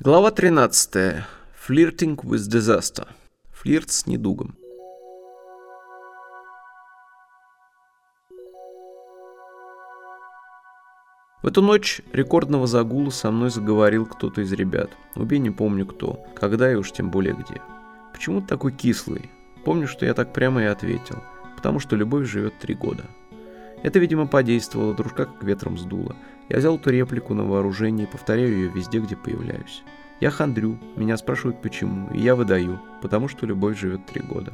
Глава 13. Flirting with disaster. Флирт с недугом. В эту ночь рекордного загула со мной заговорил кто-то из ребят. Убей не помню кто, когда и уж тем более где. Почему ты такой кислый? Помню, что я так прямо и ответил. Потому что любовь живет три года. Это, видимо, подействовало, дружка как ветром сдуло. Я взял эту реплику на вооружение и повторяю ее везде, где появляюсь. Я хандрю, меня спрашивают почему, и я выдаю, потому что любовь живет три года.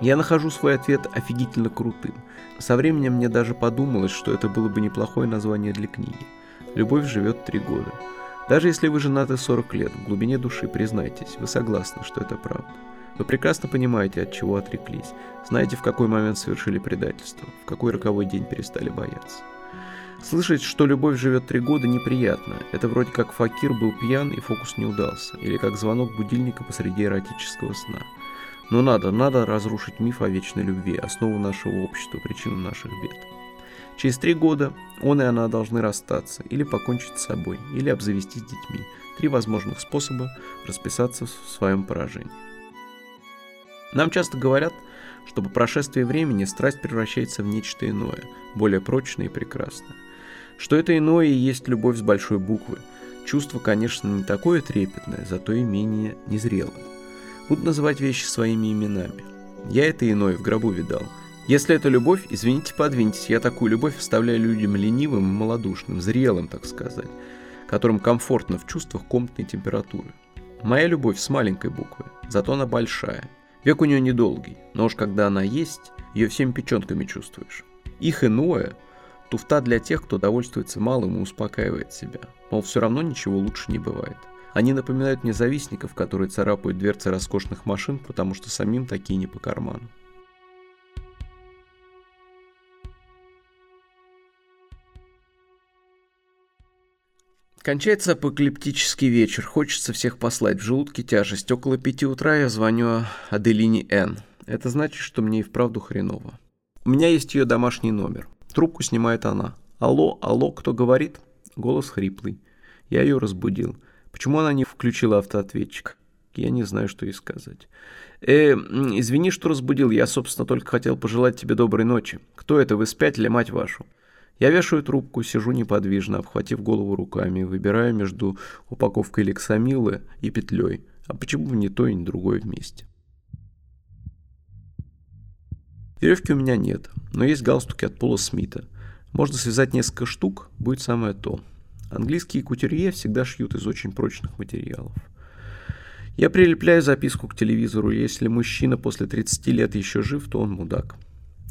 Я нахожу свой ответ офигительно крутым. Со временем мне даже подумалось, что это было бы неплохое название для книги. Любовь живет три года. Даже если вы женаты 40 лет, в глубине души признайтесь, вы согласны, что это правда. Вы прекрасно понимаете, от чего отреклись, знаете, в какой момент совершили предательство, в какой роковой день перестали бояться. Слышать, что любовь живет три года, неприятно. Это вроде как факир был пьян и фокус не удался, или как звонок будильника посреди эротического сна. Но надо, надо разрушить миф о вечной любви, основу нашего общества, причину наших бед. Через три года он и она должны расстаться, или покончить с собой, или обзавестись детьми. Три возможных способа расписаться в своем поражении. Нам часто говорят, что по прошествии времени страсть превращается в нечто иное, более прочное и прекрасное. Что это иное и есть любовь с большой буквы. Чувство, конечно, не такое трепетное, зато и менее незрелое. Буду называть вещи своими именами. Я это иное в гробу видал. Если это любовь, извините, подвиньтесь, я такую любовь оставляю людям ленивым и малодушным, зрелым, так сказать, которым комфортно в чувствах комнатной температуры. Моя любовь с маленькой буквы, зато она большая. Век у нее недолгий, но уж когда она есть, ее всеми печенками чувствуешь. Их иное – Туфта для тех, кто довольствуется малым и успокаивает себя. Мол, все равно ничего лучше не бывает. Они напоминают мне завистников, которые царапают дверцы роскошных машин, потому что самим такие не по карману. Кончается апокалиптический вечер. Хочется всех послать в желудке тяжесть. Около пяти утра я звоню Аделине Н. Это значит, что мне и вправду хреново. У меня есть ее домашний номер. Трубку снимает она. «Алло, алло, кто говорит?» Голос хриплый. Я ее разбудил. Почему она не включила автоответчик? Я не знаю, что ей сказать. «Э, извини, что разбудил. Я, собственно, только хотел пожелать тебе доброй ночи. Кто это, вы спятили, мать вашу?» Я вешаю трубку, сижу неподвижно, обхватив голову руками, выбираю между упаковкой лексамилы и петлей. А почему бы не то и не другое вместе? Веревки у меня нет, но есть галстуки от Пола Смита. Можно связать несколько штук, будет самое то. Английские кутюрье всегда шьют из очень прочных материалов. Я прилепляю записку к телевизору, если мужчина после 30 лет еще жив, то он мудак.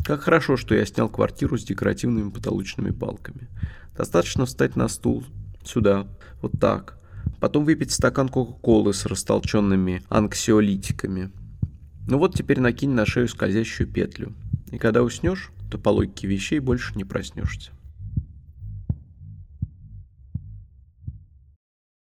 Как хорошо, что я снял квартиру с декоративными потолочными балками. Достаточно встать на стул, сюда, вот так. Потом выпить стакан Кока-Колы с растолченными анксиолитиками. Ну вот теперь накинь на шею скользящую петлю. И когда уснешь, то по логике вещей больше не проснешься.